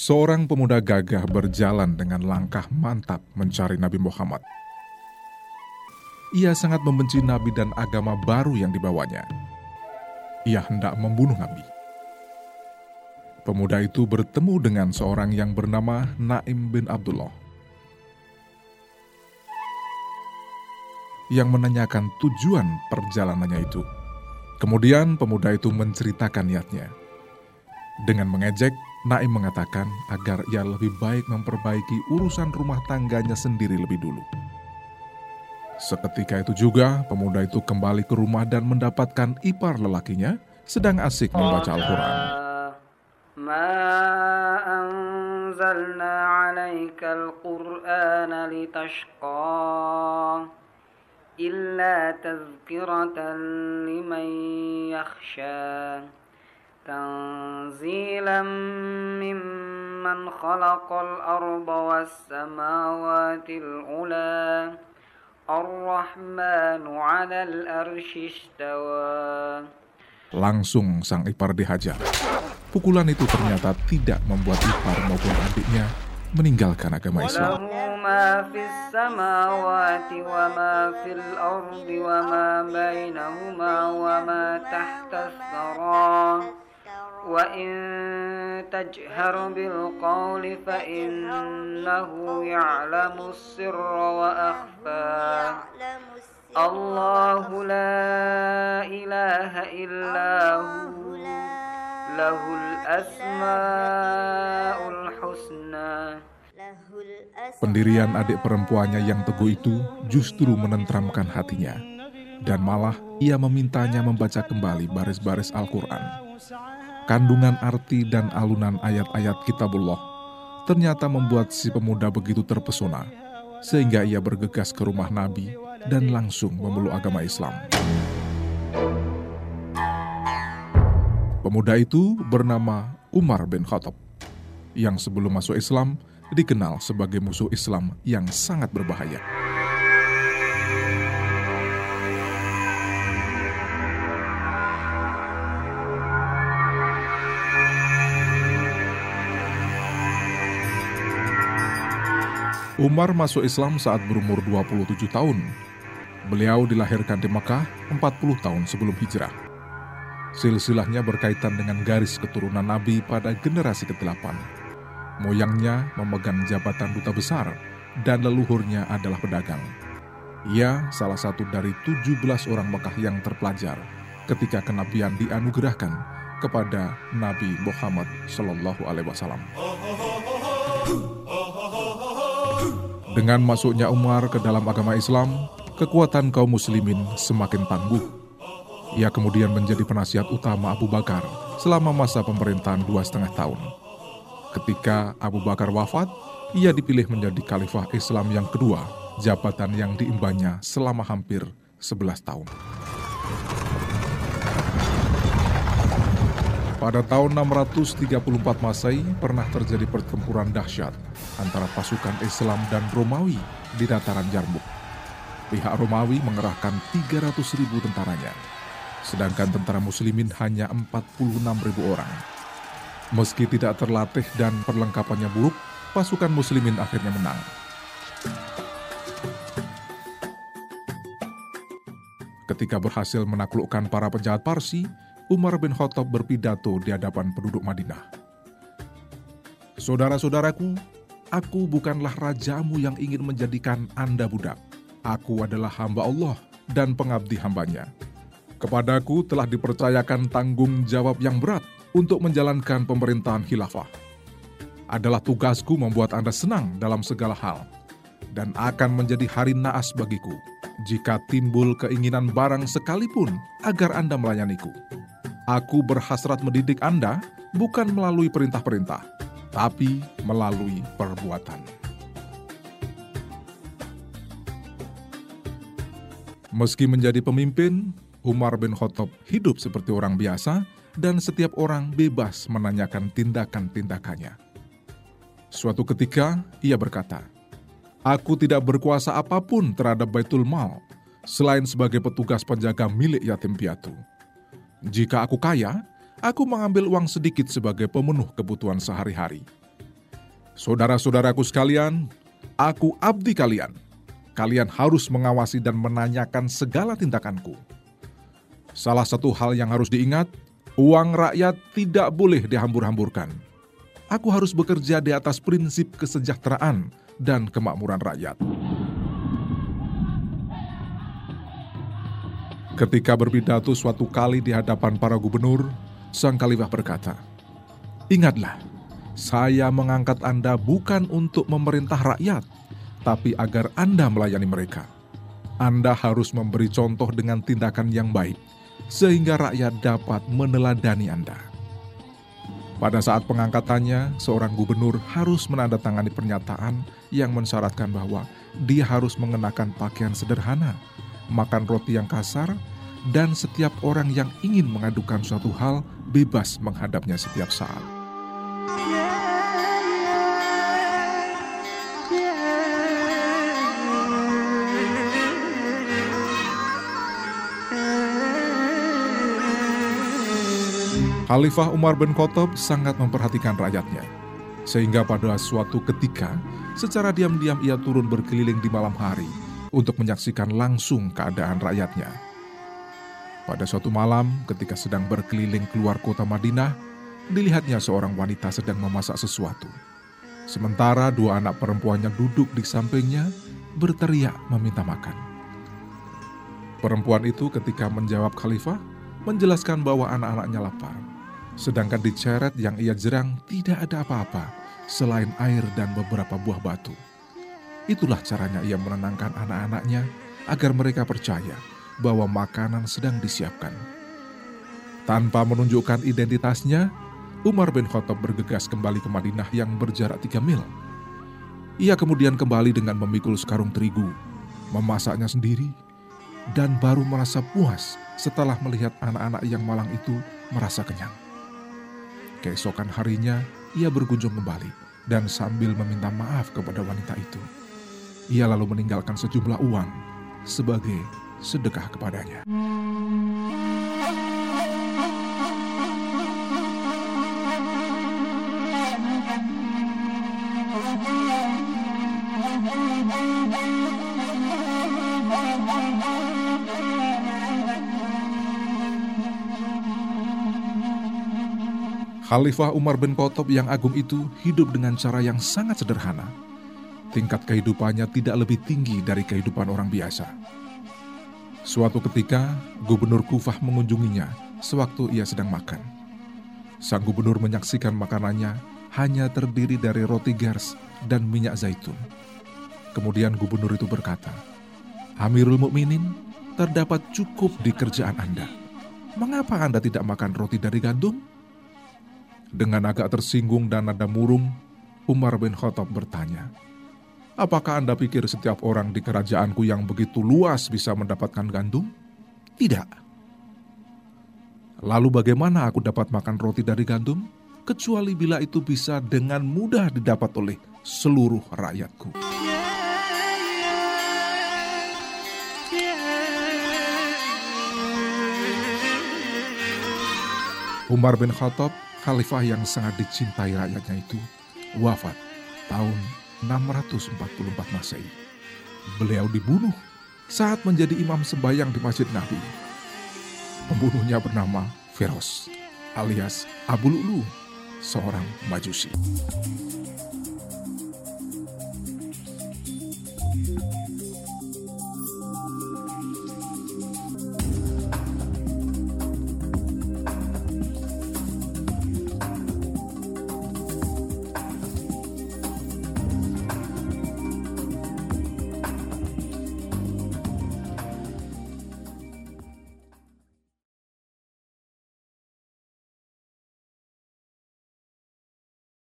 Seorang pemuda gagah berjalan dengan langkah mantap mencari Nabi Muhammad. Ia sangat membenci Nabi dan agama baru yang dibawanya. Ia hendak membunuh Nabi. Pemuda itu bertemu dengan seorang yang bernama Naim bin Abdullah. Yang menanyakan tujuan perjalanannya itu. Kemudian pemuda itu menceritakan niatnya. Dengan mengejek, Naim mengatakan agar ia lebih baik memperbaiki urusan rumah tangganya sendiri lebih dulu. Seketika itu juga, pemuda itu kembali ke rumah dan mendapatkan ipar lelakinya sedang asik membaca Al-Quran. تنزيلا ممن خلق الأرض والسماوات العلى الرحمن على الأرش استوى Langsung sang ipar dihajar. Pukulan itu ternyata tidak membuat ipar maupun adiknya meninggalkan agama Islam. وإن تجهر بالقول فإنه يعلم السر وأخفى الله لا إله إلا هو له الأسماء الحسنى Pendirian adik perempuannya yang teguh itu justru menentramkan hatinya, dan malah ia memintanya membaca kembali baris-baris Al-Quran kandungan arti dan alunan ayat-ayat kitabullah ternyata membuat si pemuda begitu terpesona, sehingga ia bergegas ke rumah Nabi dan langsung memeluk agama Islam. Pemuda itu bernama Umar bin Khattab, yang sebelum masuk Islam dikenal sebagai musuh Islam yang sangat berbahaya. Umar masuk Islam saat berumur 27 tahun. Beliau dilahirkan di Mekah 40 tahun sebelum hijrah. Silsilahnya berkaitan dengan garis keturunan Nabi pada generasi ke-8. Moyangnya memegang jabatan duta besar dan leluhurnya adalah pedagang. Ia salah satu dari 17 orang Mekah yang terpelajar ketika kenabian dianugerahkan kepada Nabi Muhammad Shallallahu Alaihi Wasallam. Dengan masuknya Umar ke dalam agama Islam, kekuatan kaum muslimin semakin tangguh. Ia kemudian menjadi penasihat utama Abu Bakar selama masa pemerintahan dua setengah tahun. Ketika Abu Bakar wafat, ia dipilih menjadi khalifah Islam yang kedua, jabatan yang diimbannya selama hampir 11 tahun. Pada tahun 634 Masehi pernah terjadi pertempuran dahsyat antara pasukan Islam dan Romawi di dataran Jarmuk. Pihak Romawi mengerahkan 300 ribu tentaranya, sedangkan tentara muslimin hanya 46 ribu orang. Meski tidak terlatih dan perlengkapannya buruk, pasukan muslimin akhirnya menang. Ketika berhasil menaklukkan para penjahat Parsi, Umar bin Khattab berpidato di hadapan penduduk Madinah. Saudara-saudaraku, aku bukanlah rajamu yang ingin menjadikan Anda budak. Aku adalah hamba Allah dan pengabdi hambanya. Kepadaku telah dipercayakan tanggung jawab yang berat untuk menjalankan pemerintahan khilafah. Adalah tugasku membuat Anda senang dalam segala hal, dan akan menjadi hari naas bagiku jika timbul keinginan barang sekalipun agar Anda melayaniku. Aku berhasrat mendidik Anda bukan melalui perintah-perintah, tapi melalui perbuatan. Meski menjadi pemimpin, Umar bin Khattab hidup seperti orang biasa dan setiap orang bebas menanyakan tindakan-tindakannya. Suatu ketika, ia berkata, Aku tidak berkuasa apa pun terhadap Baitul Mal, selain sebagai petugas penjaga milik yatim piatu. Jika aku kaya, aku mengambil uang sedikit sebagai pemenuh kebutuhan sehari-hari. Saudara-saudaraku sekalian, aku abdi kalian. Kalian harus mengawasi dan menanyakan segala tindakanku. Salah satu hal yang harus diingat, uang rakyat tidak boleh dihambur-hamburkan. Aku harus bekerja di atas prinsip kesejahteraan dan kemakmuran rakyat. Ketika berpidato suatu kali di hadapan para gubernur, sang khalifah berkata, "Ingatlah, saya mengangkat Anda bukan untuk memerintah rakyat, tapi agar Anda melayani mereka. Anda harus memberi contoh dengan tindakan yang baik, sehingga rakyat dapat meneladani Anda." Pada saat pengangkatannya, seorang gubernur harus menandatangani pernyataan yang mensyaratkan bahwa dia harus mengenakan pakaian sederhana, makan roti yang kasar, dan setiap orang yang ingin mengadukan suatu hal bebas menghadapnya setiap saat. Khalifah Umar bin Khattab sangat memperhatikan rakyatnya. Sehingga pada suatu ketika, secara diam-diam ia turun berkeliling di malam hari untuk menyaksikan langsung keadaan rakyatnya. Pada suatu malam, ketika sedang berkeliling keluar kota Madinah, dilihatnya seorang wanita sedang memasak sesuatu. Sementara dua anak perempuannya duduk di sampingnya, berteriak meminta makan. Perempuan itu ketika menjawab khalifah, menjelaskan bahwa anak-anaknya lapar. Sedangkan di ceret yang ia jerang tidak ada apa-apa selain air dan beberapa buah batu. Itulah caranya ia menenangkan anak-anaknya agar mereka percaya bahwa makanan sedang disiapkan. Tanpa menunjukkan identitasnya, Umar bin Khattab bergegas kembali ke Madinah yang berjarak tiga mil. Ia kemudian kembali dengan memikul sekarung terigu, memasaknya sendiri, dan baru merasa puas setelah melihat anak-anak yang malang itu merasa kenyang. Keesokan harinya, ia berkunjung kembali dan sambil meminta maaf kepada wanita itu. Ia lalu meninggalkan sejumlah uang sebagai sedekah kepadanya. Khalifah Umar bin Khattab yang agung itu hidup dengan cara yang sangat sederhana. Tingkat kehidupannya tidak lebih tinggi dari kehidupan orang biasa. Suatu ketika, Gubernur Kufah mengunjunginya sewaktu ia sedang makan. Sang gubernur menyaksikan makanannya hanya terdiri dari roti gers dan minyak zaitun. Kemudian gubernur itu berkata, Amirul Mukminin, terdapat cukup di kerjaan Anda. Mengapa Anda tidak makan roti dari gandum? Dengan agak tersinggung dan nada murung, Umar bin Khattab bertanya, Apakah Anda pikir setiap orang di kerajaanku yang begitu luas bisa mendapatkan gandum? Tidak. Lalu bagaimana aku dapat makan roti dari gandum? Kecuali bila itu bisa dengan mudah didapat oleh seluruh rakyatku. Umar bin Khattab, khalifah yang sangat dicintai rakyatnya itu, wafat tahun 644 Masehi. Beliau dibunuh saat menjadi imam sembahyang di Masjid Nabi. Pembunuhnya bernama Feroz alias Abu Lu'lu, seorang majusi.